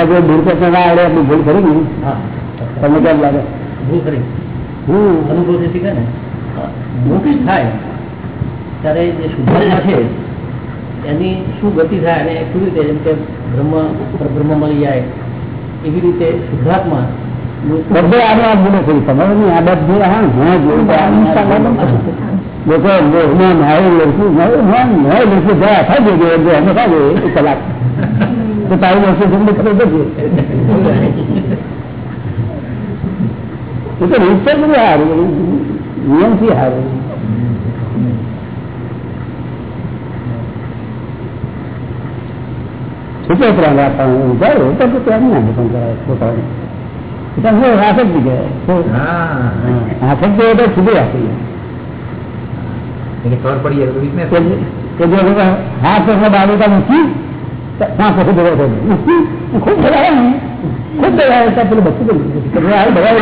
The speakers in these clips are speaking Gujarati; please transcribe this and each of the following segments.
તમારા જો દૂર કરતા ના આવડે આપણી ભૂલ ખરી ને. તમને કેમ લાગે? ભૂલ ખરી હમ. અનુભવથી શીખે ને. મોક્ષ થાય. ત્યારે જે શુદ્ધાત્મા છે એની શું ગતિ થાય અને કેવી રીતે જેમ કે બ્રહ્મ બ્રહ્મ મળી જાય એવી રીતે શુદ્ધાત્મા બધે આનો આ થઈ તમારે નહીં આ બધે હા હા જોયું લોકો ના નાય લડકું નાય લડકું થાય એક કલાક. તો તારી વસ્તુ તમને ખબર પડશે એ તો રીત છે બધું સારું નિયમથી સારું છૂટે ત્રણ રાખવાનું જાય તો તો ત્યાં ના પણ કરાય પોતાને એટલે હું આસક્તિ કહેવાય આસક્તિ હોય તો છૂટી રાખી ખબર પડી જાય તો weakness કે કે જે લોકો હાથ પગમાં બાબુતા મૂકી પાંચ વખત ભેગા થઈ ખૂબ ભેગા ખૂબ ભેગા પેલું આ ભેગા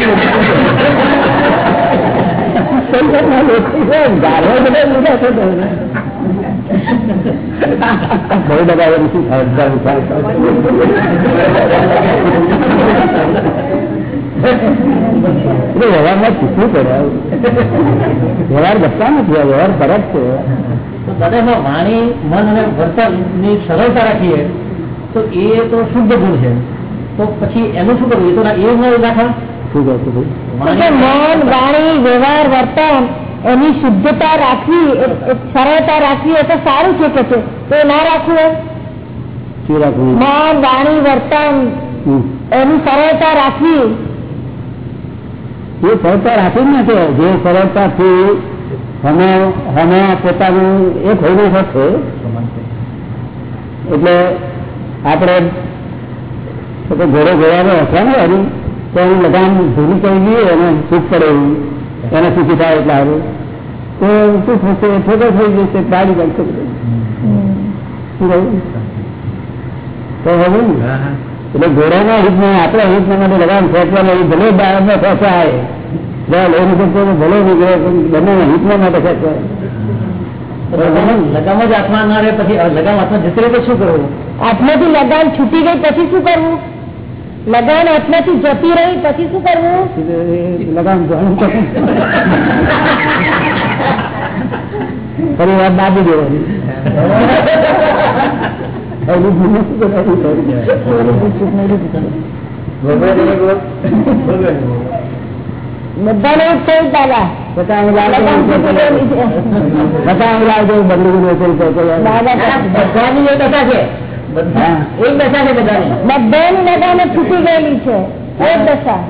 બહુ બધા શું થાય વ્યવહારમાં શીખવું પડે. વ્યવહાર ગપતા નથી વ્યવહાર ફરક છે. તો દાદા વાણી મન અને વર્તનની સરળતા રાખીએ તો એ તો શુદ્ધ ગુણ છે. તો પછી એનું શું કરવું? એ તો એ ન શું મન વાણી વ્યવહાર વર્તન એની શુદ્ધતા રાખવી સરળતા રાખવી એ તો સારું છે કે છે? તો ના રાખવું? શું રાખવું? મન વાણી વર્તન એની સરળતા રાખવી એ સરળતા રાખી જ નથી. જે સરળતાથી અમે અમે પોતાનું એક હોઈને શકશે એટલે આપણે ઘોડો ઘોડાને હશે ને હરી તો એનું લગામ ભૂલી કરી દઈએ અને સુખ પડે એવું. એને સુખી થાય એટલે સારું. તો શું થશે ઠોકો થઈ જશે ગાડી બનશે શું કહ્યું? તો હવે ને એટલે ઘોડાના હિતમાં આપણા હિતના માટે લગામ ખેંચવા લઈ ભલે બાળકમાં ફસાય લઈ નીકળતો ભલે બંનેના હિતના માટે ખેંચવાય તો લગામ જ હાથમાં ના રહે પછી લગામ હાથમાં જતી રહે તો શું કરવું? હાથમાંથી લગામ છૂટી ગઈ પછી શું કરવું? લગામ હાથમાંથી જતી રહી પછી શું કરવું? લગામ ફરી વાત દાબી દેવાની. બધાને જ થયું દાદા બધાની દશા છે એક બધાની લગામે છૂટી ગયેલી છે એ જ દશા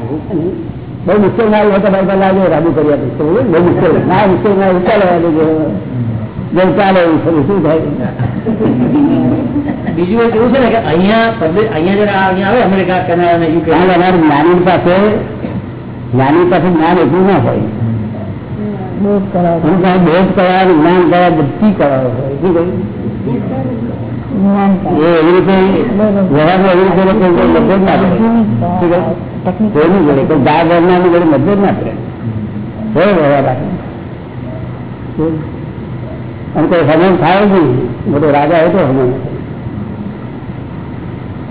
મુશ્કેલ ના હોય તો ભાઈ લાગે રાબુ કરી આપીશ બહુ મુશ્કેલ ના મુશ્કેલ ના જે જેમ ચાલે એવું ખરું શું થાય? બીજું એક એવું છે ને કે અહીંયા પબ્લિક અહીંયા જયારે આ અહીંયા આવે અમેરિકા કેનેડા અને યુકે. કારણ કે અમારે જ્ઞાની પાસે જ્ઞાની પાસે જ્ઞાન એટલું ના હોય. બોધ કરાવે. એની પાસે બોધ કરાવે જ્ઞાન કરાવે બધી કરાવે હોય. શું કહ્યું? જ્ઞાન કરાવે. એ એવી રીતે વ્યવહારમાં એવી રીતે લોકો કોઈ મતભેદ ના કરે. શું કહ્યું? ટેકનિક કોઈની જોડે કોઈ ગાય ગણનારની જોડે મતભેદ ના કરે. કોઈ વ્યવહાર રાખે. અને કોઈ હનન થાય જ નહીં. મોટો રાજા હોય તો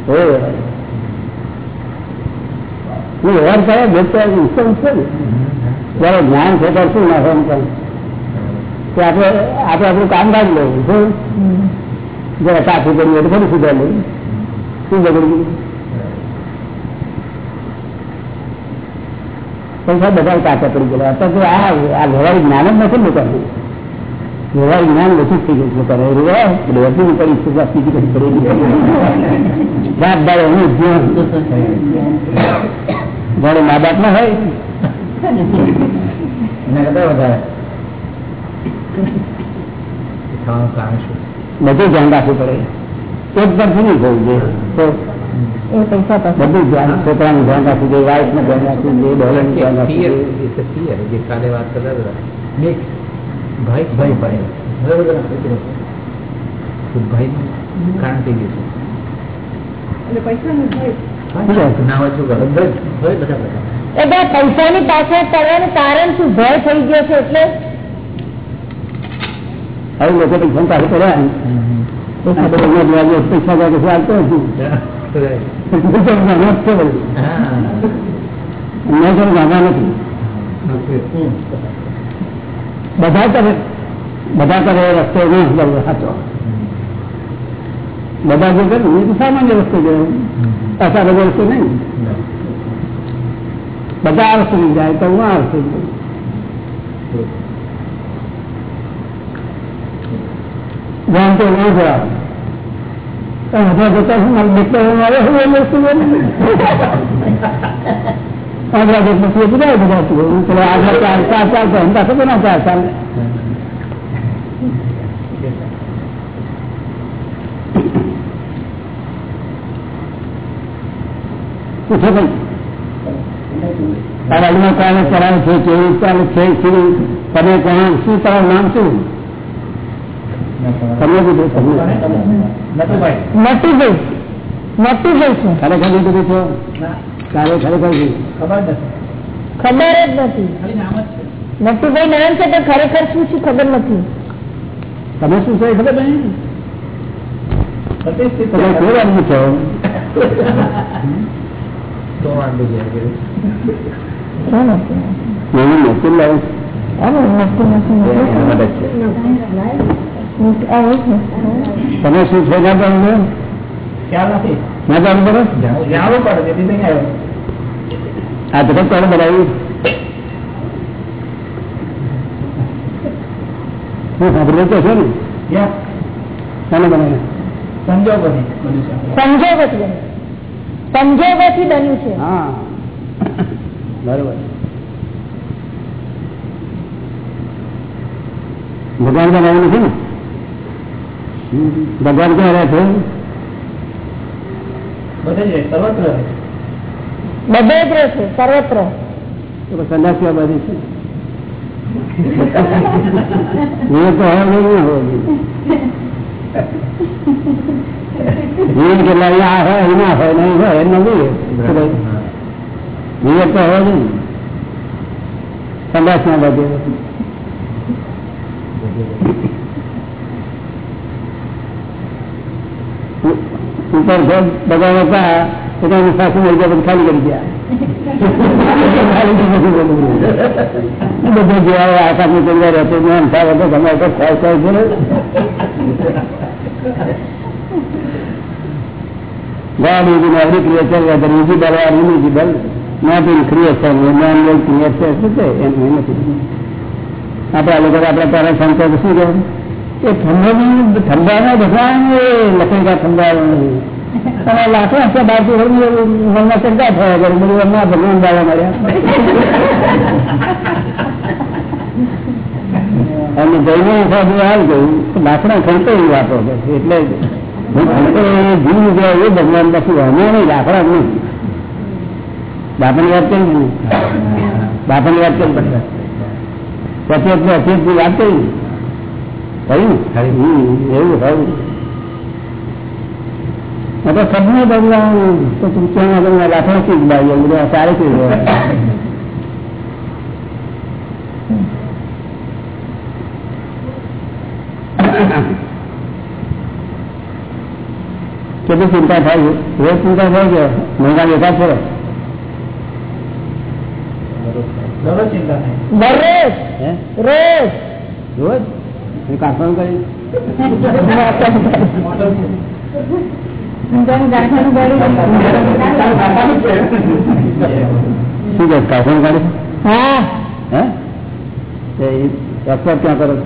કોઈ વ્યવહાર કરે જયારે જ્ઞાન છે ત્યારે શું નાખવાનું કામ કે આપણે આપણે આપણું કામ કાઢ લેવું. શું? જરા કાફી કરીએ તો ફરી સુધાર લેવું શું બગડી ગયું પૈસા બધા કાચા પડી ગયેલા. અત્યારે આ વ્યવહારિક જ્ઞાન જ નથી લોકોને વ્યવહારિક જ્ઞાન ઓછું થઈ ગયું લોકોને એવું હોય કરી સુધા બીજી કઈ કરી બાપ ભાઈ એનું જીવન જાણે મા બાપ ના હોય એના કરતા વધારે થવાનું કારણ શું બધું ધ્યાન રાખવું પડે એક તરફી નહીં થવું જોઈએ તો એ પૈસા બધું ધ્યાન છોકરાનું ધ્યાન રાખવું જોઈએ વાઇફનું ધ્યાન રાખવું જોઈએ બહેનનું ધ્યાન રાખવું જોઈએ ભાઈ ભાઈ ભાઈ ભાઈનું કારણ થઈ ગયું છે. ના બે પૈસાની પાછળ પડવાનું કારણ શું? ભય થઈ ગયો છે એટલે? હવે લોકો પૈસા પાસે પડ્યા પૈસા પૈસા કશું આવતો નથી. મેં કોઈ નાના નથી. બધા કરે બધા કરે રસ્તો નહીં બરોબર સાચો. બધા જે કરે, એ તો સામાન્ય રસ્તો છે. પાછા વસ્તુ નહીં. બધા આ રસ્તો જાય તો હું આ રસ્તો. જાણ તો ના જવા બધા જતા શું મારે દેખતા આવે હું એ વસ્તુ આગળ દેખ પછી બધા આગળ ચાર ચાર ચાર તો હમણાં ખબર ના ચાર ચાર પૂછો ભાઈ તારા અગ્નિ કારણે કરાવે છે કેવું ચાલે છે શું તમે કોણ શું તમારું નામ શું તમે કીધું તમને નટુભાઈ નટુભાઈ નટુભાઈ છે ખરેખર કીધું છો ખરેખર છે ખબર નથી. ખબર જ નથી. ખાલી નામ નટુભાઈ નામ છે પણ ખરેખર શું છે ખબર નથી. તમે શું છે ખબર? નહીં. તમે કોઈ આદમી છો. તમે શું ના ખ્યાલ નથી. ના જાણો બરો જાણવું પડે. તેથી નહીં આવ્યો આ જગત કોને બનાવ્યું? હું સાંભળ્યું તો છે ને? કોને બનાવ્યું? સંજોગોથી સંજોગોથી બન્યું. સંજોગોથી બન્યું છે. હા. બરોબર. ભગવાન બનાવ્યું નથી ને? ભગવાન ક્યાં રહ્યા છે? બધે જ સર્વત્ર. બધે જ સર્વત્ર. સંદાસ બધી છે. વિવેક તો હોય નહીં ના હોય. વિવેક એટલે અહીંયા આ હોય ના હોય નહીં હોય એમ નથી વિવેક તો હોય નહીં સંદાસ ના બધે ઉપર ઘર બગાડ હતા પોતાનું સાસુ મળી ગયા ખાલી કરી ગયા. બધા જેવા એ નથી. આપણા લોકો આપણા તારા સંતો શું કહે એ ઠંડાનું ઠંડાના બધા લખેગા ઠંડા તમે લાખો હશે બારથી મનમાં ચર્ચા થયા કરે બધું એમના ભગવાન દાવા મળ્યા. અને જઈને સાધુ હાલ ગયું લાકડા ખંતો એવી વાતો એટલે હું જાય એ ભગવાન પછી અમે નહીં, લાકડા નહીં. બાપાની વાત કરી બાપણી બાપાની વાત કરી પછી એટલે અચેતની વાત કરી. કહ્યું એવું થયું. તો સબને બદલાવું. તો તું ક્યાં આગળથી જ બાઈ બધું સારી થી કેટલી ચિંતા થાય? છે રોજ ચિંતા થાય છે મહિના એકાદ છે દરરોજ થાય. રોજ? કાઢવાનું કરી શું કહે? કાઢવાનું કાઢી? હા. હે? એ એક્સપર્ટ ક્યાં કરો છો?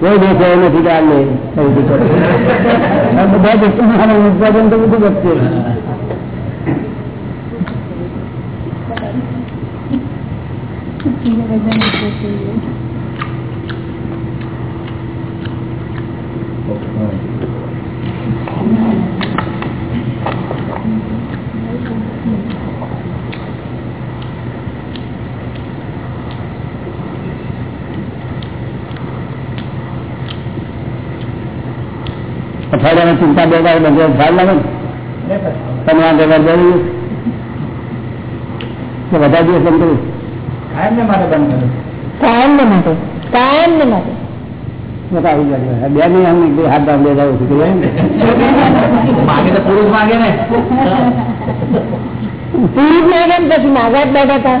કોઈ દેશ એવો નથી કે આ બધા દેશોમાં ઉત્પાદન તો બધું વધશે અઠવાડિયાની ચિંતા બે વાર બંધ ખ્યાલ લાગે ને તમે આ બે વાર જઈ કે બધા દિવસ બંધ કર્યું કાયમ ને માટે. બંધ કરે કાયમ ને. માટે કાયમ ને. માટે પુરુષ માગે ને પછી માગા જ બેઠા હતા.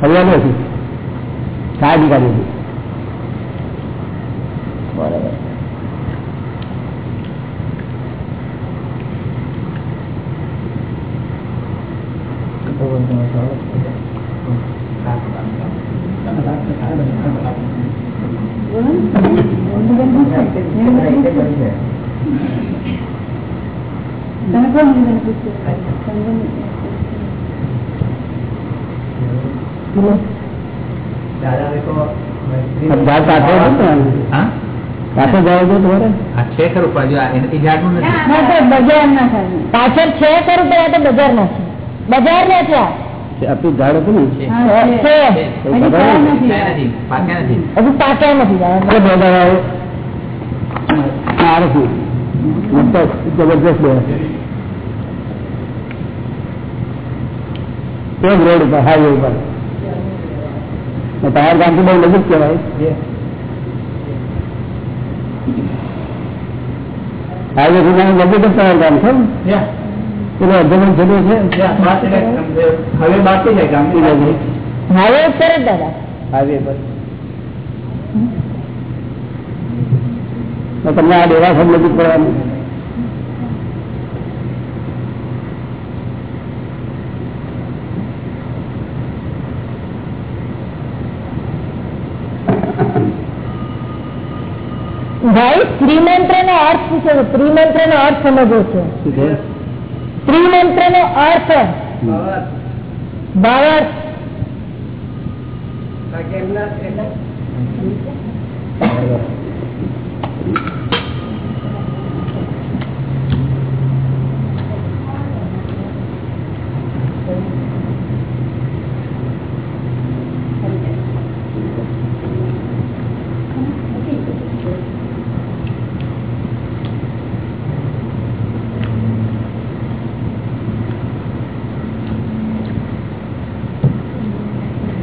ફરિયાદ નથી. કાળજી કાઢી બરોબર ઝાડ પાછળ હા? પાછળ તમારે આ છે ખરું પણ એનાથી ઝાડનું નથી. ના તો બજાર ના. થાય પાછળ છે ખરું તો તો બજાર ના છે બજાર ના ત્યાં. આપણું ઝાડ હતું ને? હજી પાક્યા નથી. જબરજસ્ત એક રોડ ઉપર હાઈવે ઉપર. તમારા ગામથી બહુ નજીક કહેવાય. હાઈવે થી નજીક જ તમારું ગામ છે? પેલો અર્ધમન છેડો છે? હવે બાકી જાય ગામથી નજીક. હાવે જ દાદા. હાઈવે પર તમને આ ડેરા સંબંધિત કરવાનું ભાઈ ત્રિમંત્ર નો અર્થ શું છે? ત્રિમંત્ર નો અર્થ સમજવો છે? ત્રિમંત્ર નો અર્થ ભાવાર્થ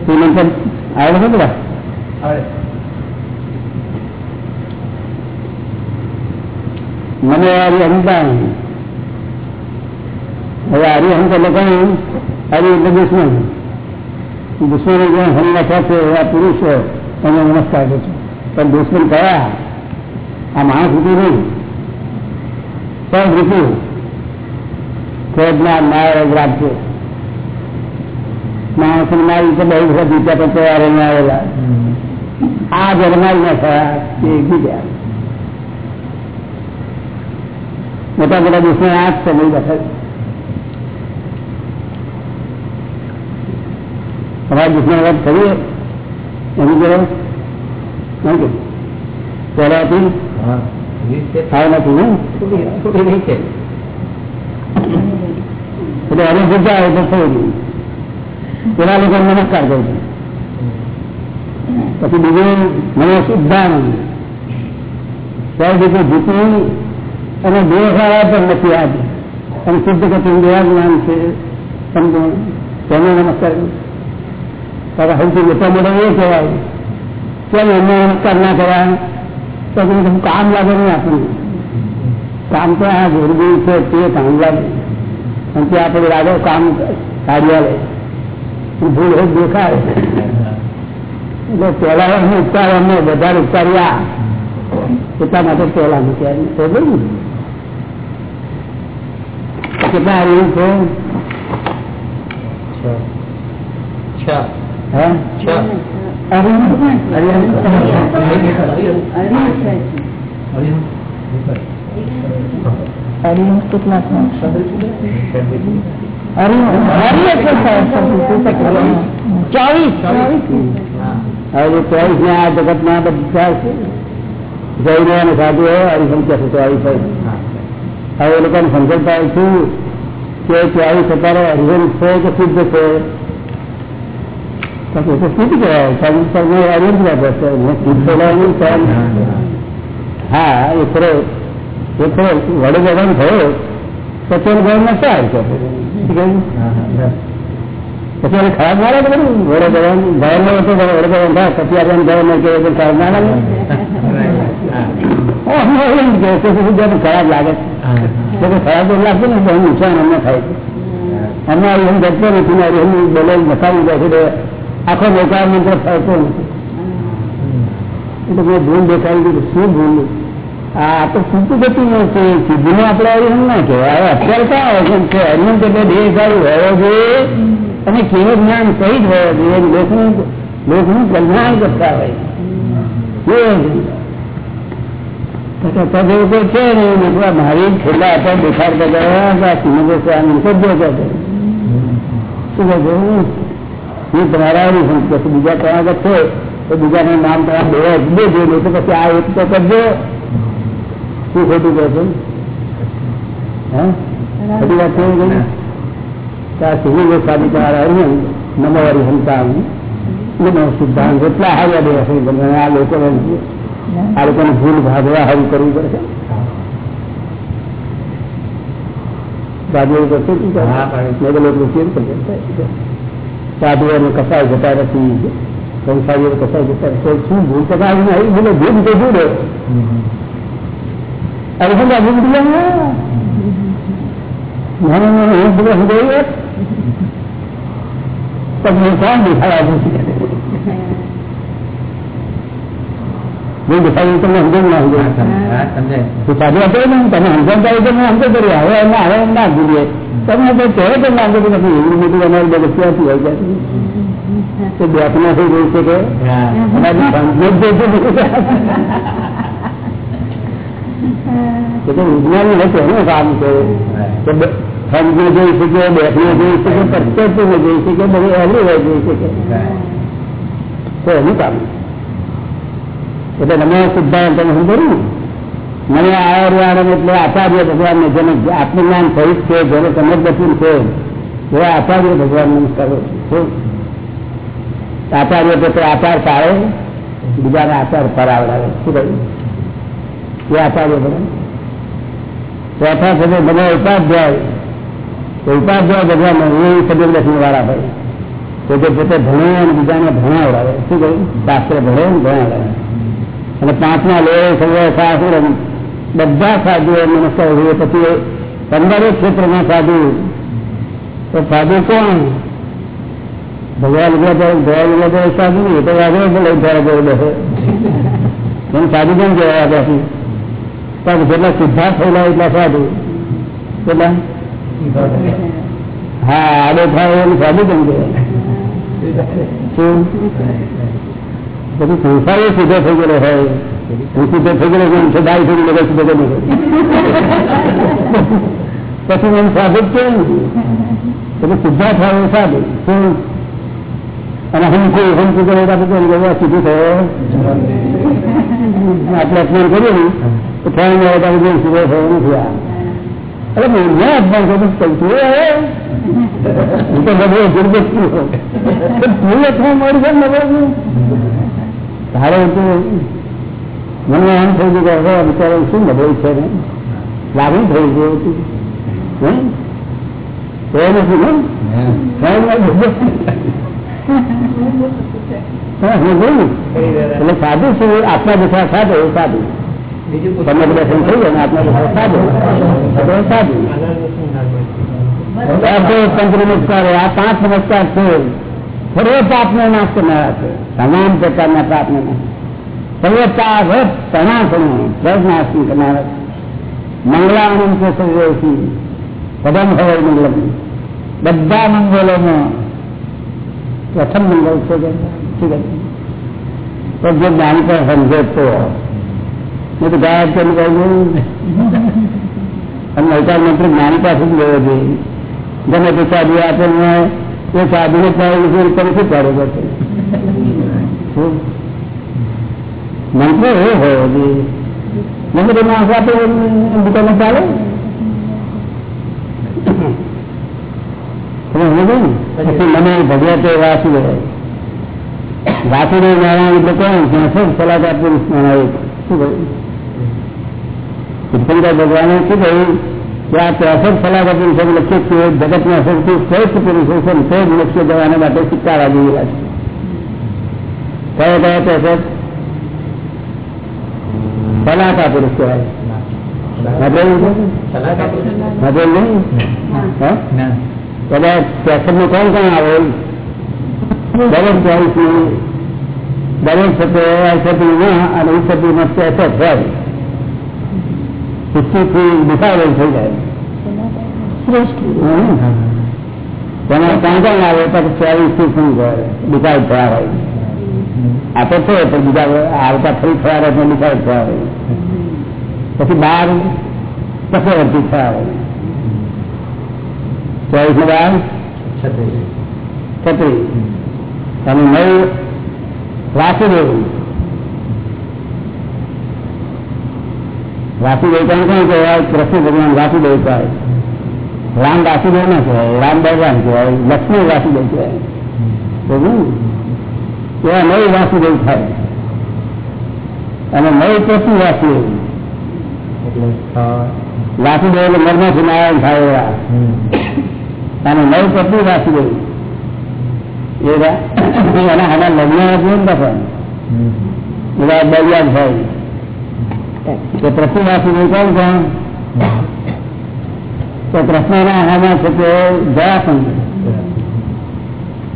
શ્રીમંતન આવડે છે બધા મને અહંકાર હવે આરી અહંકાર લખાયું આરી એટલે દુશ્મન. દુશ્મન છે, એવા પુરુષો તમે નમસ્કાર કરો પણ દુશ્મન કયા? આ માણસ રૂપી નહીં. સૌ રૂપી ક્રોધના માયા રાખજો માણસ મારી તો બહુ બધા બીજા પણ તહેવારો ને આવેલા. આ જન્માઈ ના થયા એ બીજા. મોટા મોટા દુશ્મન આ જ છે બહુ વખત તમારા દુશ્મન વાત કરીએ એની જોડે પહેલાથી? થાય નથી ને? એટલે જગ્યા આવે તો ગયું. પેલા લોકો નમસ્કાર કરું છું. પછી બીજું મને શુદ્ધાનંદ ત્યાં સુધી અને દેહવાળા પણ નથી આજ. અને શુદ્ધ ગતિ દેહાજ્ઞાન છે. સમજો તેને નમસ્કાર કરું તારા સૌથી મોટા મોટા એ કહેવાય કેમ એમને નમસ્કાર ના કર્યા તો તમે કામ લાગે નહીં આપણને. કામ તો આ જરૂરી છે તે કામ લાગે. અને તે આપણે લાગે કામ કાઢ્યા લે ભૂલ હોય દેખાય. એટલે પેલા અમે ઉપચાર અમને વધારે ઉપચાર્યા એટલા માટે પેલા મૂક્યા. કેટલા આવ્યું છે. કેટલા ચોવીસ. ચોવીસ ને આ જગત ના બધા જૈનો અને સાધુઓ હરિસંખ્યા છે, ચોવીસ હવે એ લોકોને સમજતા છું કે ચોવીસ અત્યારે હરિહન છે કે શુદ્ધ છે? શુદ્ધ કહેવાય. ચોવીસ હા, એ ખરો. એ ખરો. વડે જવાનું થયો. આવી શકે શું કહ્યું? પછી ખરાબ ના લાગે બધું જવાનું નો હતો ઘોડે જવાનું. થાય પછી આપણે ને ખરાબ ના લાગે. એમ કે છે ખરાબ લાગે. છે ખરાબ તો લાગશે ને બહુ નુકસાન અમને થાય. છે અમારે એમ ઘટતો નથી મારી એમ બોલે બતાવી જાય છે આખો બેકાર મંત્ર ફરતો નથી. એટલે મેં ભૂલ દેખાડી દીધું. શું ભૂલ? આ તો છૂટું જતું નથી અત્યારે ક્યાં અને કેવું જ્ઞાન સહિત હોવો જોઈએ લોકનું કલ્યાણ કરતા હોય એવું છે ને મારી છેલ્લા હતા દેખાડ કરતા શ્રીમંદર સ્વામી સભ્ય હતા શું કહે હું તમારા બીજા આગળ છે, તો બીજાનું નામ તમારા બે બે જોઈ તો પછી આ એક તો કરજો. શું ખોટું કહે છે હા? ખોટી વાત થઈ ગઈ ત્યાં સુધી સાદી તમારા હરિહમ નમવારી હંતા નમો સિદ્ધાંત એટલા હાર્યા બે હશે તમને આ લોકો આ લોકોને ભૂલ ભાગવા હારું કરવું પડશે. સાધુ સાધુઓને કસાય જતા નથી. સંસારીઓ કસાય જતા શું ભૂલ કસાય ભૂલે ભૂલ તો ભૂલે. અરે હું હું તમને કોણ તમને સમજણ ના સમજાય? સાધુ હતો ને તમે સમજણતા હોય તો મેં સમજો કરી હવે એમને હવે એમ ના ભૂલીએ. તમે તો કહે તો ના નથી એવી મોટી અમારી બધું ક્યાંથી હોય જાય તો બેઠના થઈ ગયું છે કે? કે તો વિજ્ઞાન નથી એનું કામ છે કે જોઈ શકે બેઠવું જોઈ શકે પ્રત્યક્ષ જોઈ શકે, બધું એની હોય જોઈ શકે. તો એનું કામ. એટલે તમે સિદ્ધાંત તમે સમજાયું ને? મને આયર્યાણ એટલે આચાર્ય ભગવાન ને જેને આત્મજ્ઞાન થયું છે, જેને સમજબતી છે એવા આચાર્ય ભગવાન કરો આચાર્ય પોતે આચાર પાડે, બીજાને આચાર પરાવડાવે. શું કહ્યું? એ આચાર્ય ભગવાન ચોથા છે બધા ઉપાધ્યાય તો ઉપાધ્યાય ભગવાન એ સબીર લક્ષ્મી વાળા ભાઈ તો જે પોતે ભણે અને બીજાને ભણાવડાવે શું કહ્યું શાસ્ત્ર ભણે ને ભણાવડાવે અને પાંચમા લે સર્વ સાસુર બધા સાધુઓ નમસ્કાર હોય પછી પંદરે ક્ષેત્રમાં સાધુ તો સાધુ કોણ ભગવાન ગયા ભગવાન ગયા સાધુ નહીં એ તો વાગે લઈ જાય ગયો બેસે એમ સાધુ કેમ કહેવાય ત્યાંથી પણ જેટલા સીધા થયેલા એટલા સાધુ. હા આડો થાય એમ સાધુ કેમ શું? પછી સંસાર સીધો થઈ ગયેલો હોય. હું સીધો થઈ ગયેલો છું છે થઈ લોકો સીધો કરી પછી મને સાધુ કેમ પછી સીધા થાય સાધુ. શું? અને હું કોઈ હું સીધો થયો. આપણે અપમાન કર્યું ને તો ફોન મળે સીધો થયો નથી આ. અરે મેં અપમાન કર્યું પૈસું હું તો નબળો જબરદસ્તી હું અથવા મળી જાય નબળો તારે તો મને એમ થઈ ગયું કે બિચારો શું નબળી છે ને? લાગણી થઈ ગયું હતું? તો એ નથી ને? હા, બધું. જોયું. એટલે સાધુ શું આત્મા દુખા સાધુ સાધુ. તમે દર્શન થઈ ને આત્મા દુખા સાધુ? સાધુ. પંચ નમસ્કાર આ પાંચ નમસ્કાર છે. સર્વ પાપનો નાશ કરનારા છે. તમામ પ્રકારના પાપનો સર્વ પાપ તણાસનો પ્રજનાશી કરનારા મંગળાનંદ હોય મંગલમ બધા મંગલોમાં પ્રથમ મંગલ છે કે જે જ્ઞાન પણ સમજે તો નહીં તો ગાયબ કેમ કહ્યું. અને મંત્ર જ્ઞાન પાસે જ લેવો જોઈએ. ગમે તે સાધુ આપે એ સાધુને પાડે તમે શું પાડો પડશે મંત્ર એ હોવો જોઈએ. તે માણસ આપે દુકાનો ચાલે તમે સમજો ને પછી મને ભગવતે વાસુ વાસુદેવ નારાયણ એટલે કોણ? ત્યાં છે સલાહકાર પુરુષ નારાયણ શું કહ્યું? ઉત્પન્નતા ભગવાને શું કહ્યું કે આ ત્રેસઠ ફલાકા પુરુષો લક્ષ્ય છીએ જગતના સૌથી શ્રેષ્ઠ પુરુષો છે ને તે જ લક્ષ્ય જવાના માટે શીખવાડવા જેવી છે કયા કયા ત્રેસઠ ફલાકા પુરુષ કહેવાય. સાંભળેલું છે? સાંભળેલું નહીં? ત્રેસઠ કોણ કોણ આવે? દરેક ચોવીસનું દરેક સત્ય અને ઉસતી માં ત્રેસઠ હોય સિક્સટી થી થઈ જાય. તેમાં કોણ કોણ આવે પછી ચોવીસથી શું દુખાવ થયા હોય. આ તો છે પણ બીજા આવતા ફરી થયા હોય તો ડિસાઇડ થયા હોય. પછી બાર ચક્રવર્તી થયા હોય. ચોવીસનું બાર છત્રીસ વાસી નવ વાસુદેવ વાસુદેવ કોણ કોણ કહેવાય? કૃષ્ણ ભગવાન વાસુદેવ કહેવાય. રામ વાસુદેવ ના કહેવાય. રામ ભગવાન કહેવાય. લક્ષ્મણ વાસુદેવ કહેવાય. એવા નવ વાસુદેવ થાય. અને નવ કૃષ્ણ વાસુદેવ વાસુદેવ એટલે મરમાંથી નારાયણ થાય એવા. અને નવ પ્રતિ રાખી એવા એના હાના લગ્ન હતું ને પણ. ભાઈ. એવા બલિયાદ હોય કે પ્રતિવાસી કોણ કોણ? તો કૃષ્ણના હામાં છે તે જયાસંધ.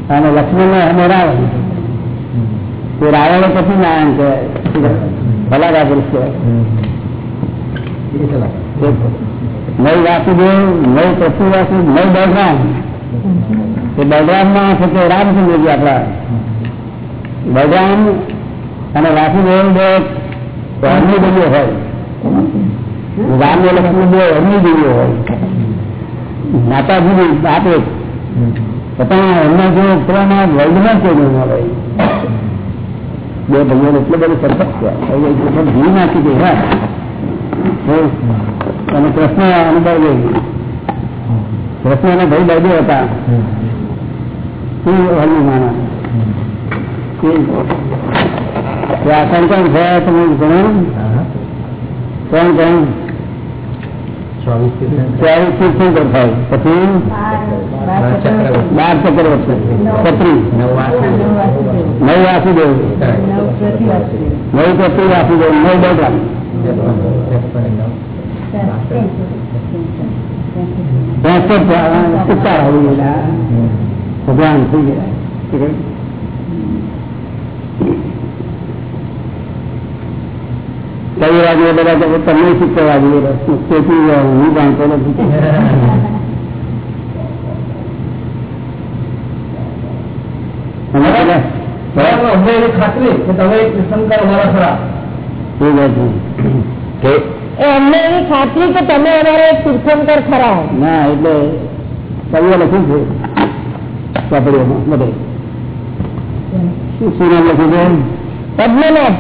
અને લક્ષ્મણના હમે રાવણ. તે રાવણે પછી નારાયણ કહેવાય. ભલા પુરુષ કહેવાય હમ. વાસુદેવ ચલા. પશુ વાસુ નવ બળરામ એ બળરામમાં છે તે રામચંદ્રજી આપણા બળરામ અને વાસુદેવ બે અન્ય દેવીઓ હોય રામ ને લક્ષ્મણ બે અન્ય દેવીઓ હોય માતાજી આપે પોતાના એમના જે ઉપરાના વર્લ્ડમાં કોઈ ન હોય બે ભગવાન એટલો બધો સરપટ છે ઘી નાખી દે, હા. અને કૃષ્ણ અનુભવ કૃષ્ણ અને ભાઈ બળદેવ હતા. શું હનુમાના હમ. કે કોણ થયા તમે ગણો? કોણ કોણ ચોવીસ શું થાય. પછી? બાર ચક્રવર્તી. છત્રીસ નવ વાસુદેવ. નવ ચત્રી વાસુદેવ નવ બલરામ ભગવાન થઈ ગયા કઈ વાગે બધા તમને શીખવા જોઈએ તેથી હું જાણતો નથી ખાતરી કે તમે શંકર મારા ખરા. કે એ અમને એવી ખાતરી કે તમે અમારા એક તીર્થંકર ખરા ના એટલે કવિએ લખ્યું છે ચોપડીઓમાં બધે શું શું નામ લખ્યું છે પદ્મનાભ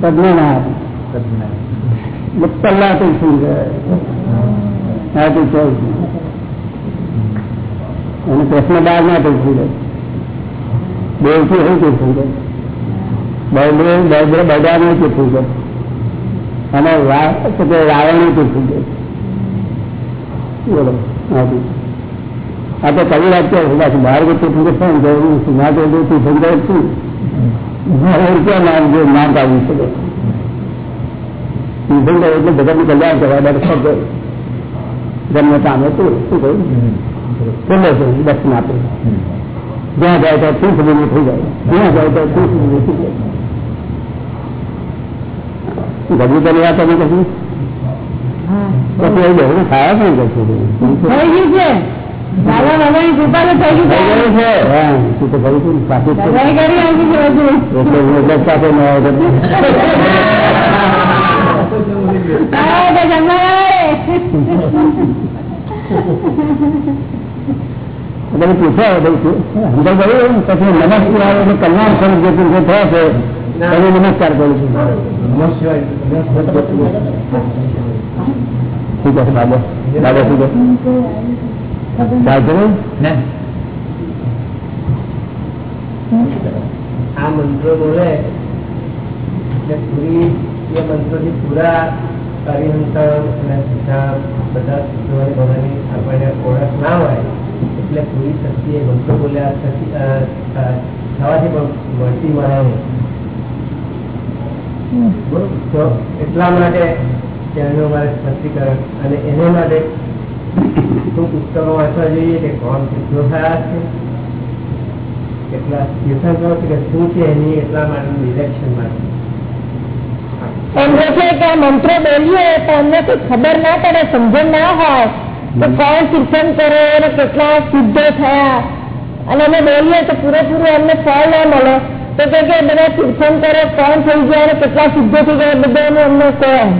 પદ્મનાથ પદ્મનાભ. પહેલા તો શું છે હા તો ચોવીસ અને કૃષ્ણ બાર ના તો શું છે દેવથી હોય તે છે બળદાનું તે શું છે. અને રાવણ તે છે. બોલો આ તો કવિ વાક્ય છે બાકી બહાર ગયું તું શું ના તો તું સમજાય છું. ક્યાં નામ જે નામ કાઢી શકે. તીર્થંકર એટલે જગતનું કલ્યાણ કરવા માટે શબ્દ જન્મ તો શું કહ્યું હમ. છે દર્શન આપે જ્યાં જાય તો તીર્થ ભૂમિ થઈ જાય. જ્યાં જાય તો તીર્થ ભૂમિ થઈ જાય. ગજુ કરી વાત તમે કશું પછી? બહુ ખાયા પણ કશું થઈ ગયું છે. પૂછાય પછી નમસ્કાર કલ્યાણ સ્વરૂપ જે થયા છે એને નમસ્કાર કરું છું. ઠીક છે બાબા. બાબા શું ને? આ મંત્રો બોલે પૂરી એ મંત્રોથી પૂરા અરિહંત અને સીધા બધા સિદ્ધોની ભગવાનની આપણને ઓળખ ના હોય એટલે પૂરી શક્તિ એ મંત્રો થવાથી પણ મળતી મળે? તો એટલા માટે ત્યાંનું મારે સ્પષ્ટીકરણ અને એને માટે શું પુસ્તકો વાંચવા જોઈએ કે કોણ કેટલો થયા છે કેટલા તીર્થંકરો છે કે શું છે એની એટલા માટે ડિરેક્શન માટે. એમ કે છે કે મંત્રો બોલીએ તો અમને કોઈ ખબર ના પડે સમજણ ના હોય તો કોણ કીર્તન કરે અને કેટલા સિદ્ધ થયા. અને અમે બોલીએ તો પૂરેપૂરું અમને ફળ ના મળે. તો કે કે બધા તીર્થંકરો કોણ થઈ ગયા અને કેટલા સિદ્ધો થઈ ગયા બધાનું અમને કોણ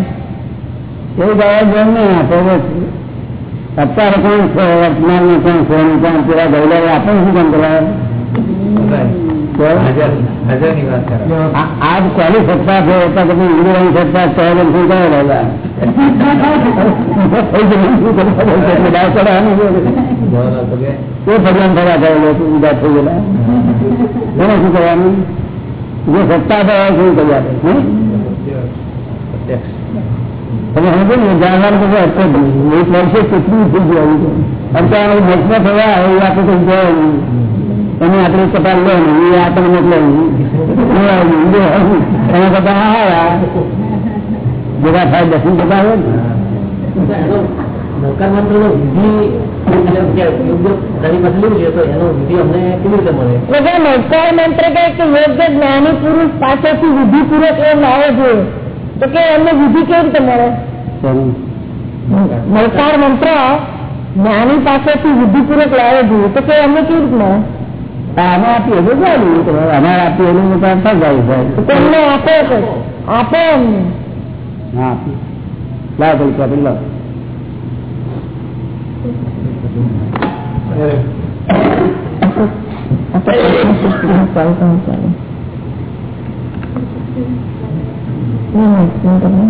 એવું જવાબ જેમ ને આપે અત્યારે કોણ છે વર્તમાનમાં કોણ છે એનું કોણ પેલા ગયેલા આપણે શું કામ પેલા? આજ કોની સત્તા છે એટલા પછી ઇન્દિરાની સત્તા છે એમ શું કહે દાદા? થઈ ગયું, શું કરવા દે છે? એટલે દાવ ચડાવવાનું છે. બરાબર તો કે. એ ભગવાન થવા થયેલો બીજા થઈ ગયેલા. એને શું કરવાનું જે સત્તા છે શું કરી આપે તમે સમજો ને જાણવાનું એક વર્ષે કેટલું થઈ ગયું આવું અત્યારે મોટો થયા એ આપણે તો જોયા એને આપણે કપાલ લે ને એ આપણે મોકલે તમે બધા આવ્યા બધા સાહેબ દર્શન થતા હોય ને. નૌકાર મંત્રનો વિધિ એટલે કે યોગ્ય તારી પાસે લેવું છે તો એનો વિધિ યોગ્ય જ્ઞાની પુરુષ પાસેથી વિધિપૂર્વક એ લાવે છે તો કે એમને વિધિ કેવી રીતે મળે નૌકાર મંત્ર જ્ઞાની પાસેથી વિધિપૂર્વક લાવે જોઈએ તો કે એમને કેવી રીતે મળે અમે આપીએ તો ચાલ્યું અમારે આપીએ એનું તો થાય જાય તો હા લાવ આપો તો આપો એમને હા આપીએ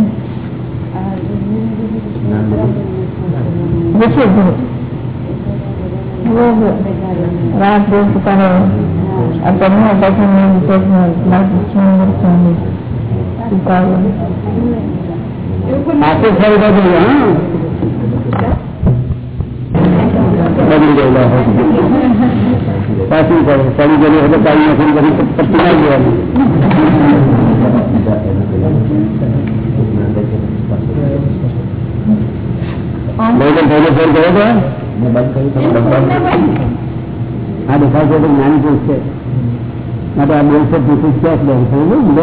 લાવ પૈસા પેલા લાવ રાત દિવસ પોતાનો આપણને આખું ફરી બધું હા. બગડી ગયેલા પાછું એટલે પાડી નાખીને પછી પટ્ટી ના દેવાની. આ દેખાય છે તો જ્ઞાની પુરુષ છે માટે આ બોલશે પૂછું ક્યાં બે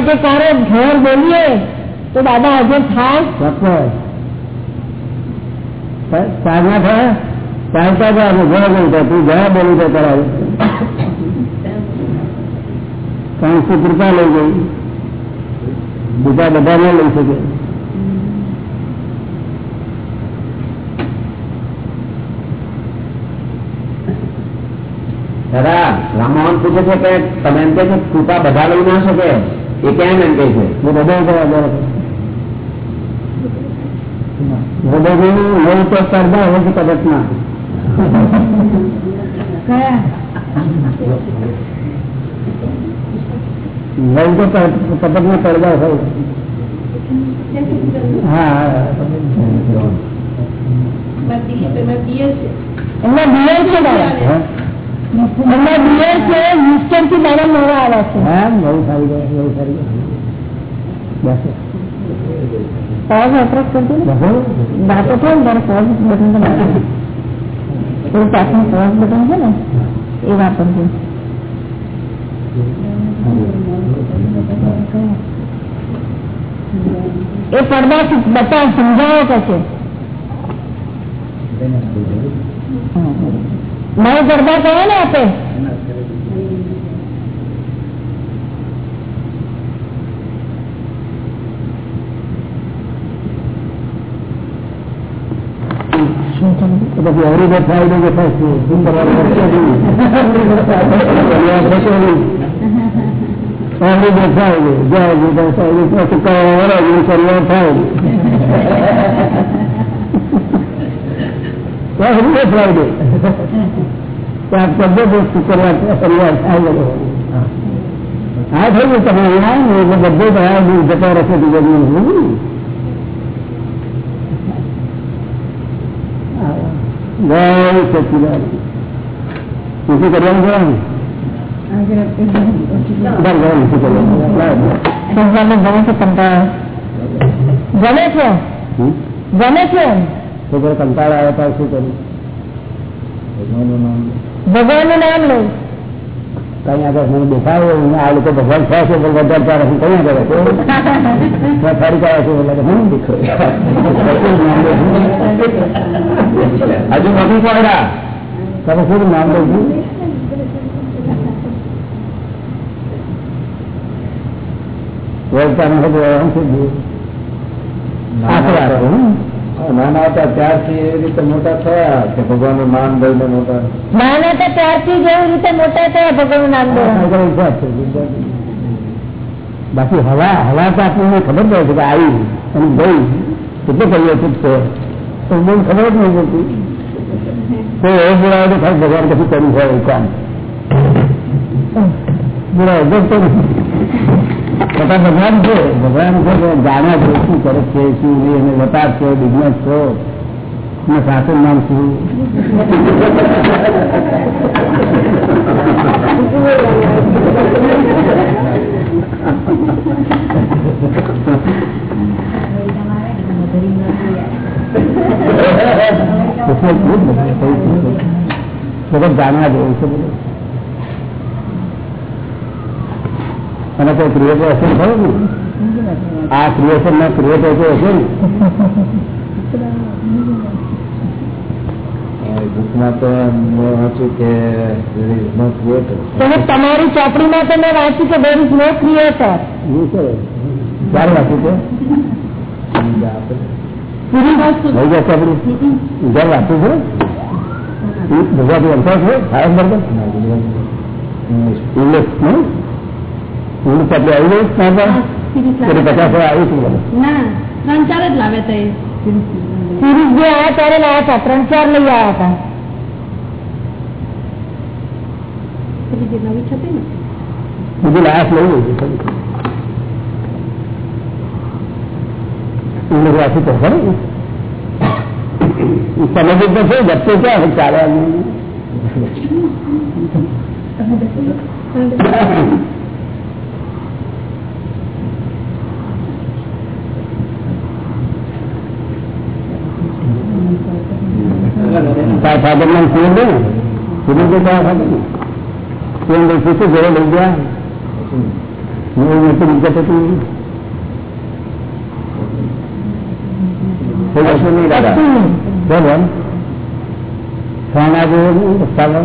કે તારો ઘર બોલીએ તો દાદા હાજર થાય ગઈ. બીજા બધા ન લઈ શકે. દાદા રામમોહન પૂછે છે કે તમે એમ કે કૃપા બધા લઈ ના શકે? એ કેમ એમ કે છે એ બધા કરવા બરાબર હૃદયનું નવું તો સ્પર્ધા હોય છે કદટમાં નવું તો કદટમાં પડદા હોય હા એમના દિયર છે છે હોસ્ટેલથી મળવા આવ્યા છે. હા બહુ સારી બહુ સારી અપ્રોચ કરતી ને થાય ને બટન થોડું બટન છે ને? એ વાપરજો એ પડદા બતાવ સમજાવો કે છે નવ ગરબા કયા ને આપે. થાય હરી દેખાય ને દેખાય છે શું? કરવાનું તો હરી દેખાય છે ત્યાં કરજો તો શુક્રવાર શનિવાર થાય બધો. હા થઈ ગયું તમે અહીંયા એટલે બધો તમારા જતો રહેશે બીજો દિવસ. જય સચિદાન શું કરવાનું છે ઉધાર જવાનું શું કરવાનું? ભગવાનને ગમે છે? ગમે છે? છોકરો કંટાળો આવે તો શું કર્યું ભગવાનનું નામ લઉં કઈ આગળ મને દેખાડો હું આ લોકો ભગવાન થયા છે પણ બધા ત્યારે હું કઈ આગળ હતો ફરી ગયા છે એટલે હું હજુ નથી પડ્યા તમે શું નામ લઉં છું? બોલતા નથી હમ. નાના હતા ત્યારથી એવી રીતે મોટા થયા કે ભગવાનનું નામ લઈને મોટા. નાના હતા ત્યારથી જેવી રીતે મોટા થયા ભગવાનનું નામ છે. બાકી હવા હવા તો આપણને ખબર પડે છે કે આવી અને ગઈ. કેટલો પરિવર્તિત છે. તો મને ખબર જ નહીં પડતી. કોઈ એ બોલાવે તો ખાસ ભગવાન કશું કર્યું હોય કામ. બોલાવે તો છતાં ભગવાન છે. ભગવાન છે જાણ્યા છે શું કરે છે, શું નહીં એને વેપાર છે બિઝનેસ છો. અને સાસુ નામ છું? બધા. બધા જેવું છે બધું. અને કોઈ ક્રિએટર હશે ખરું ને આ ક્રિએશન ના ક્રિએટર જે હશે ને. તમારી ચોપડી ચોપડીમાં તો મેં વાંચ્યું કે there ઇઝ નો ક્રિએટર ક્યારે વાંચ્યું છે? વાંચ્યું છે? ગુજરાતી અંતર છે? સાહેબ બરોબર. ઇંગ્લિશ ઇંગ્લિશ આપણે આવી ગયું ત્યાં પણ પચાસ વાર આવી ના ત્રણ ચાર જ લાવે તો સિરીઝ જે આવ્યા ત્યારે લાવ્યા હતા ત્રણ ચાર લઈ આવ્યા હતા. બીજું લાશ લઈ લઈશું ઇંગ્લિશ તો ખરું સમજ તો છે જપ્તો ક્યાં ચાલે તારા ફાધર નામ સુરેન્દ્ર ને સુરેન્દ્ર તારા ફાધર ને સુરેન્દ્ર શીખું ઘરે લઈ ગયા હું નથી વિગત હતી કશું નહીં દાદા બોલો ખાના જેવું રસ્તા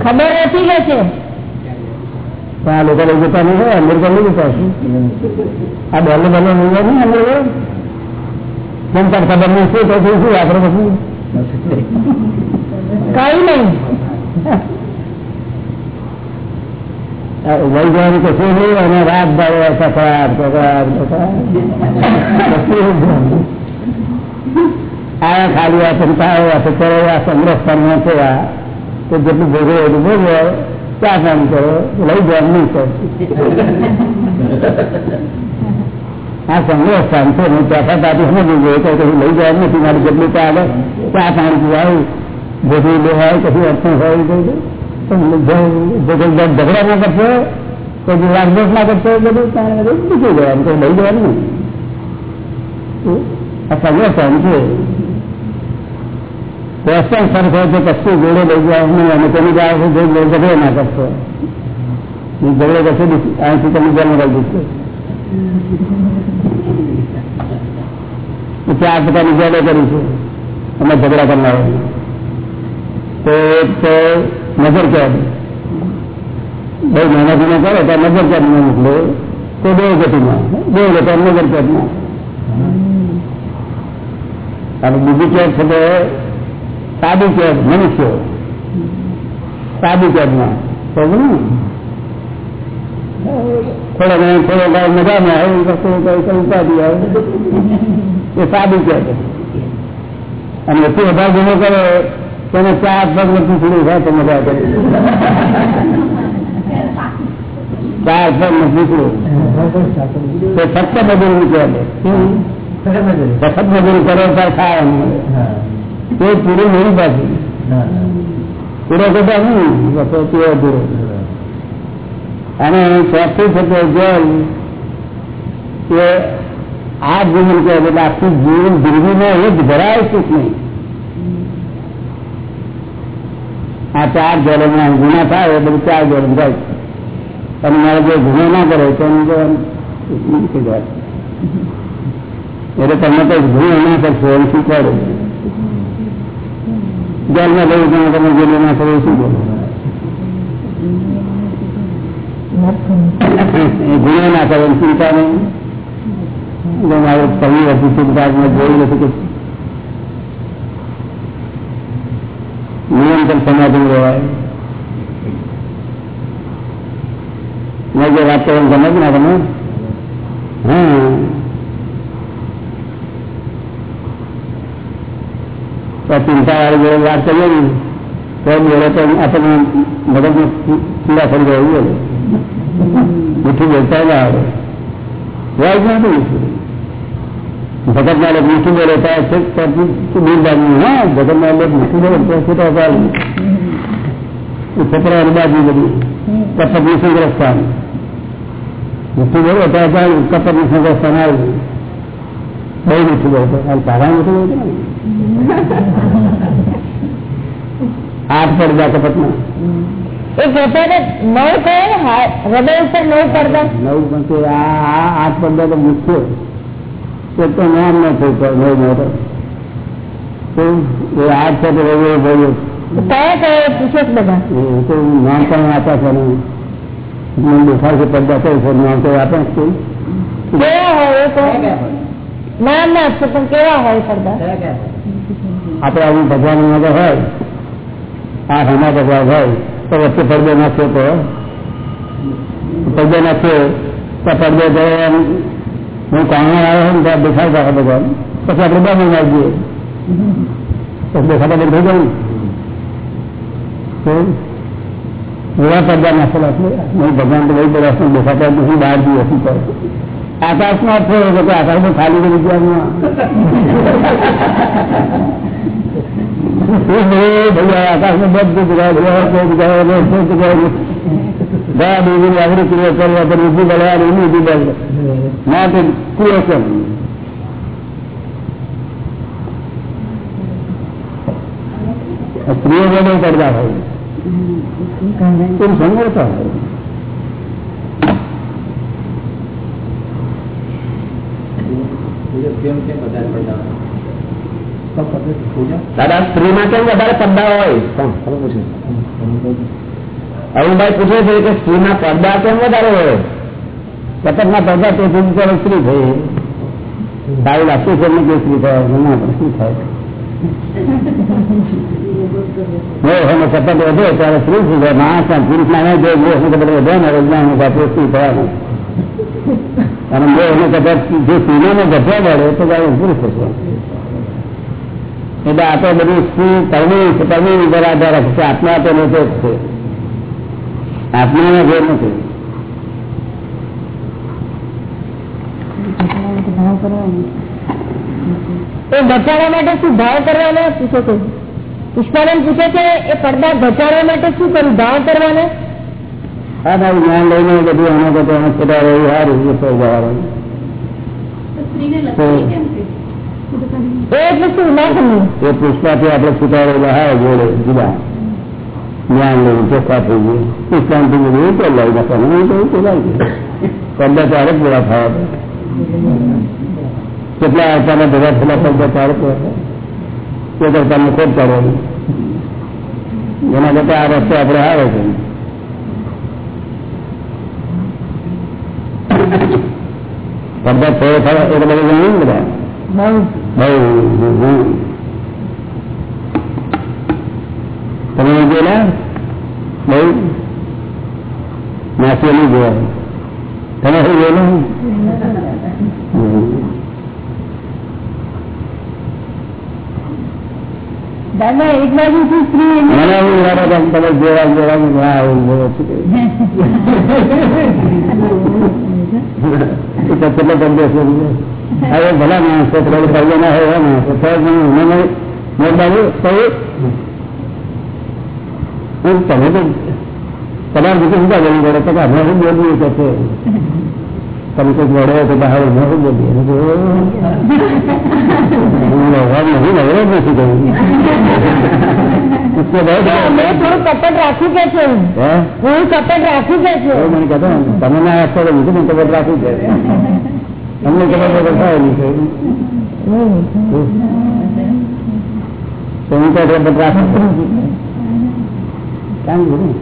ખબર નથી કે છે પણ આ લોકો લઈ જતા નહીં અંદર તો લઈ જતા આ ડોલર ડોલર નહીં જાય ને અંદર કેમ તાર ખબર નહીં શું તો શું આપણે પછી કઈ નહીં. વૈજ્ઞાનિક શું નહીં અને રાત દાડો કકડાટ આ ખાલી આ ચિંતાઓ આ ચક્કરો આ સંગ્રહ સ્થાનમાં છે આ તો જેટલું ભોગવે એટલું ભોગવો. ક્યાં કામ કરો? લઈ જવાનું નહીં આ સંગ્રહ સ્થાન છે હું ત્યાં સમજવું જોઈએ કે કશું લઈ જવાનું નથી મારી જેટલું આગળ ચા પાણી પીવાયું? ભોગવી લેવાય, કશું અર્થું હોય તો ઝઘડા ના કરશો પછી વાગદોષ ના કરશો બધું ત્યાં બધું મૂકી જવાનું લઈ જવાનું આ સંગ્રહ સ્થાન છે ક્વેશ્ચન સર હોય તો કશું જોડે લઈ જવાનું નહીં અને તેની જાય છે જે ઝઘડો ના કરશો ઝઘડો કરશે અહીંથી તમે જન્મ કરી દીધો ચાર પ્રકારની જોડે કરી છે અમે ઝઘડા કરનાર તો એક નજર કેદ બહુ મહેનત ન કરે તો નજર કેદ ન મોકલે તો બે ગતિમાં બે ગતિ નજર કેદમાં અને બીજી કેદ છે સાદી કેદ મનુષ્યો. સાદી કેદમાં થોડો ઘણો થોડો ઘણો મજામાં આવે કશું ઉપાધિ આવે. એ સાદું કેદ અને એટલી વધારે ગુનો કરે તેને ચાર પગ નથી છોડ્યું થાય તો મજા કરે ચાર પગ નથી છોડ્યું તો સત્ય મજૂરી કહે છે. સખત મજૂરી કરો ત્યારે થાય તે પૂરું નહીં પાછી પૂરો કરતા નહીં પૂરો પૂરો. અને ચોથું થતો કે કે આ જીવન કહે એટલે આખું જીવન દુર્ગીમાં એ જ ભરાય સુખ નહીં? આ ચાર જોડમાં ગુના થાય એ બધું ચાર જોડમ જાય અને મારે જે ગુનો ના કરે તો તો એટલે તમે કઈ ગુનો ના કરશો એમ શીખવાડો જેલમાં જવું તમે તમે જેલ કરો શું ગુનો ના મેં જે વાત કરવાનું છે ને તમે હા તો ચિંતા વાળી જોડે વાત કરીએ ને, તો જોડે તો આપણને મગજમાં ચીડા થઈ જાય એવું મીઠું બોલતા ના આવે. વાઇઝ નથી મીઠું જગત ના લોકો મીઠું બોલતા છે દૂર બાજુ હા જગત ના લોકો મીઠું બોલે તો છૂટા ચાલુ એ છોકરા બાજુ બધું, કપટની સંગ્રસ્થાન મીઠું બોલો ત્યાં ચાલુ, કપટની સંગ્રસ્થાન આવ્યું બહુ મીઠું બોલતો તારા મીઠું બોલતો આઠ પડદા કપટમાં એ પોતાને નવ કહે ને હા- હૃદય ઉપર નવ પડદા નવું પણ તે આ આ આઠ પડદા તો મુખ્ય એ તો નામ ન થયું તો નવ મોટો તો એ આઠ છે તો રવિ ભાઈ કયા કયા પૂછે છે બધા એ તો નામ પણ આપા છે ને મને દેખાડ છે પડદા કઈ છે નામ તો આપે જ કોઈ કેવા હોય નામ ના પણ કેવા હોય પડદા આપણે આવું ભગવાન નગર હોય. આ હમા ભગવાન હોય તો વચ્ચે પડદો નાખ્યો તો. પડદો નાખ્યો તો પડદો ગયો એમ હું કામ આવ્યો હોય ને ત્યાં દેખાડતા હતા ભગવાન. પછી આપણે નાખી દઈએ તો દેખાતા બંધ થઈ ગયું ને. એવા પડદા નાખેલા છે. ભગવાન તો બહુ બધા છે દેખાતા નથી બહાર જઈએ શું કરે આકાશમાં છે એટલે આકાશમાં ખાલી કરી ગયા ભૈયા આકાશમાં બધું જગ્યાએ ગયા બીજી લાગણી ક્રિયા કરવા પર ઊભી બળવાની એની ઊભી બળ ના તો ક્રિયા કેમ સ્ત્રીઓ વડે પડતા હોય પુરુષ સંગળતા હોય દાદા સ્ત્રીમાં કેમ વધારે પડદા હોય? અરુણભાઈ પૂછે છે કે સ્ત્રીમાં પડદા કેમ વધારે હોય? કટકના પડદા તે ત્યારે સ્ત્રી થઈ. સારું લાગતું છે એમને સ્ત્રી થાય. ના શું થાય? હવે સતત વધે ત્યારે સ્ત્રી થઈ માણસ પુરુષ ના જો બધે વધે ને રોજના સ્ત્રી થવાનું. અને કે એને કદાચ જે સ્ત્રીને ઘટ્યા પડે તો ગાય પુરુષ થશે. એટલે આ તો બધું સ્ત્રી પરમી પરમી પર આધાર રાખે છે આત્મા તો નથી જ છે. આત્માનો ભેદ નથી. એ માટે શું ભાવ કરવાના? પૂછે છો પુષ્પાનંદ પૂછે છે, એ પડદા ઘટાડવા માટે શું કરવું ભાવ કરવાનો? આ તારું જ્ઞાન લઈને બધું એના કરતા એને છોટા રહ્યું આ રીતે સૌ એ પુષ્પાથી આપણે જોડે જુદા. જ્ઞાન ચોખ્ખા થઈ ગયું. પુષ્પાંતિ બધું એ તો નાખવાનું. એ તો લાવી દે. પડદા ત્યારે જ પૂરા થવા કેટલા અચાનક ભેગા થયેલા પડદા ત્યારે પૂરા થાય તે કરતા ખોટ કરવાનું એના કરતા આ રસ્તે આપણે આવે છે પડદા થોડો એ એટલે બધું જાણ્યું ને બધા બહુ તમે જોયેલા બહુ નાસી નહીં જોયા તમે શું ગયેલું એક કે આમ તમે જોવા જોવા તો બાજુ તમારે બીજું બોલવું પડે? તો આપણે બોલીએ છે? તમે કોઈ તો બહાર ઊભો બોલીએ. હું અવાજ નથી નવરો નથી કહ્યું તમે છે. કામ કરું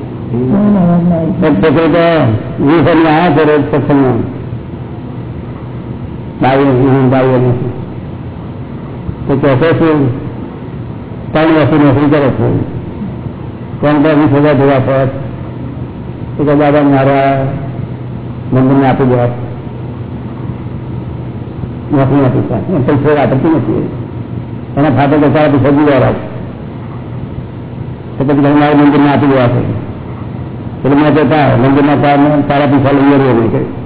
વીસ આવ્યા રોજ પ્રસંગમાં. સત્સંગમાં બાવીસ બાવીસ નથી તો કહેતો છું ત્રણ વર્ષે નોકરી કરે છે. ત્રણ તો વીસ હજાર ભેગા પર. એ કે દાદા, મારા મંદિરને આપી દેવા નોકરી આપી પૈસા આપતી નથી. એના ફાટે તો સારા પૈસા દીધા રાખ તો પછી તમે મારા મંદિરને આપી દેવા છે એટલે મેં કહેતા મંદિરમાં તારા પૈસા લઈ રહ્યો નહીં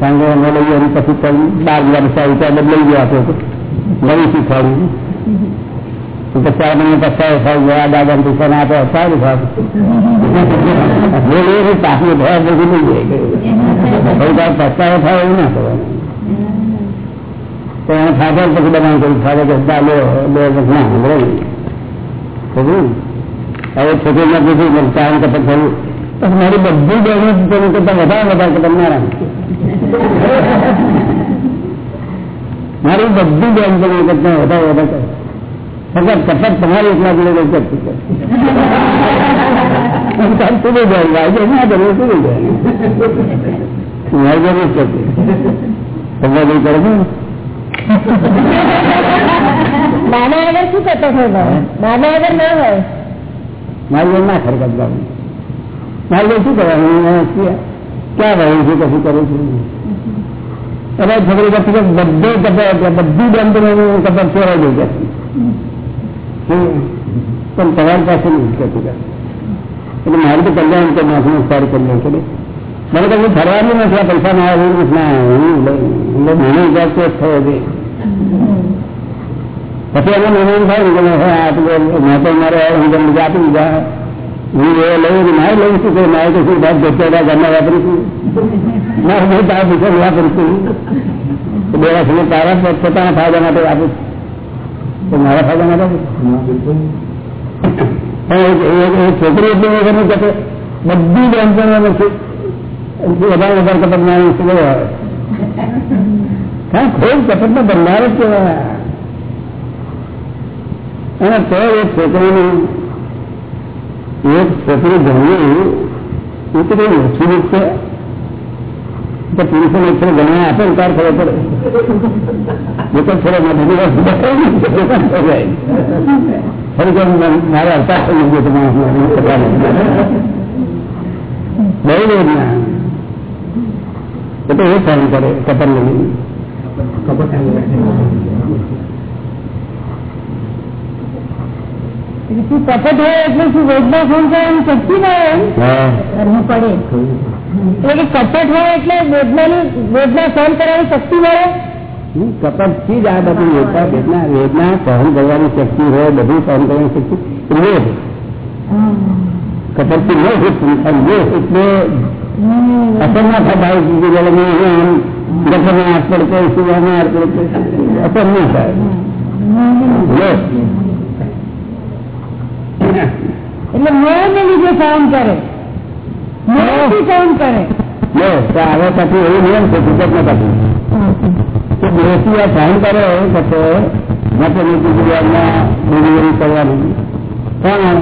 કારણ કે અમે લઈએ અને પછી તમે બાર હજાર પૈસા વિચાર બદલાઈ ગયા તો નવી શીખવાડ્યું પછી મને પચાસ સાહેબ ગયા દાદા પૈસા ના આપે, સારું થાય. એ પાછું ભય બધું લઈ જાય. પછી પસ્તાવો થાય એવું ના કરવાનું તો એને ફાધર પછી બનાવી કર્યું, ફાધર કે ચાલો બે ના ખબર હવે છોકરીને પૂછ્યું કે કપટ થયું તો મારી બધી બહેનો તેની કરતા વધારે વધારે કપટ ના રાખે. મારી બધી બેન તેની કરતા વધારે વધારે ફક્ત કપટ તમારી એટલા જોડે રહી કરતી જાય વાગે ના તુડી જાય નહીં કરે છે? નાના આગળ શું કરતો હતો નાના આગળ ના હોય. મારી ના ખરકત મારી શું કરવાનું ક્યાં રહ્યું છું કશું કરું છું હવે છોકરી કરતી કે બધે કપડ બધી બેન કપડ ચોરાઈ ગઈ જતી પણ તમારી પાસે નહીં કહેતું કે એટલે મારે તો કલ્યાણ કે નાખવું સારું કલ્યાણ કરે મને કશું ફરવાનું નથી આ પૈસા ના આવે એવું ના એટલે મને વિચાર તો થયો છે પછી એનો નિર્ણય થાય ને કે હવે આ તો મેં તો મારે હું તમને આપી દીધા હું એ લઉં ના લઉં છું કે મારે તો શું બાદ જતા ઘરના વાપરીશું? ના હું તારા પૈસા વાપરીશું. બે વર્ષ તારા પોતાના ફાયદા માટે આપું તો મારા ફાયદા માટે એ- એ- એ છોકરી એટલી વગરનું કે બધી બેનપણીઓ નથી વધારે વધારે કપટ ના શું આવે હા ખૂબ કપટ નો બંધાર જ કહેવાય. અને તો એક છોકરીનું એક છોકરી ગણવું એ તો કઈ ઓછી છે તો પુરુષો એક થોડું ગણવા આપે ઉતાર ખબર પડે એ તો થોડો ફરી મારે અવતાર થઈ ગયો એ તો એ સહન કરે કપર લઈને એટલે તું કપટ હોય એટલે શું વેદના ફોન કરવાની શક્તિ ના હોય કરવું પડે. એટલે કપટ હોય એટલે વેદનાની વેદના સહન કરવાની શક્તિ મળે. કપટથી જ આ બધી વેદના વેદના વેદના સહન કરવાની શક્તિ હોય બધું સહન કરવાની શક્તિ વેદ કપટથી ન વેદ એટલે અસર ના થાય કીધું બોલે મેં હાથ પડતો સુવામાં હાથ અસર ના થાય. એટલે મોહ ને લીધે સહન કરે. મોહથી સહન કરે. હવે પછી એવું નિયમ છે ગુજરાત ના પછી દેશી આ સહન કરે કે તો માટે નીતિ ગુજરાતમાં ડિલિવરી કરવાની. પણ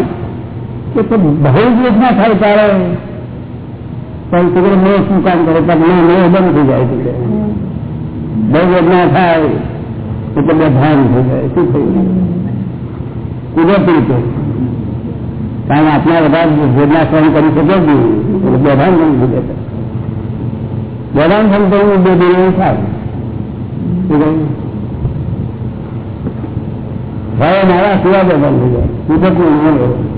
કે તો બહુ જ યોજના થાય ત્યારે. પણ તીકડે મેં શું કામ કરે? પણ મેં બંધ થઈ જાય તીકડે બહુ યોજના થાય એટલે બે ભાન થઈ જાય. શું થયું? કુદરતી રીતે. કારણ આપણા બધા ભોજના શ્રમ કરી શકે જ નહીં. બેભાન થઈ જાય બેભાન થઈને તો બે દિન શું હવે મારા સિવાય બંધ થઈ જાય. નિયમ એવો.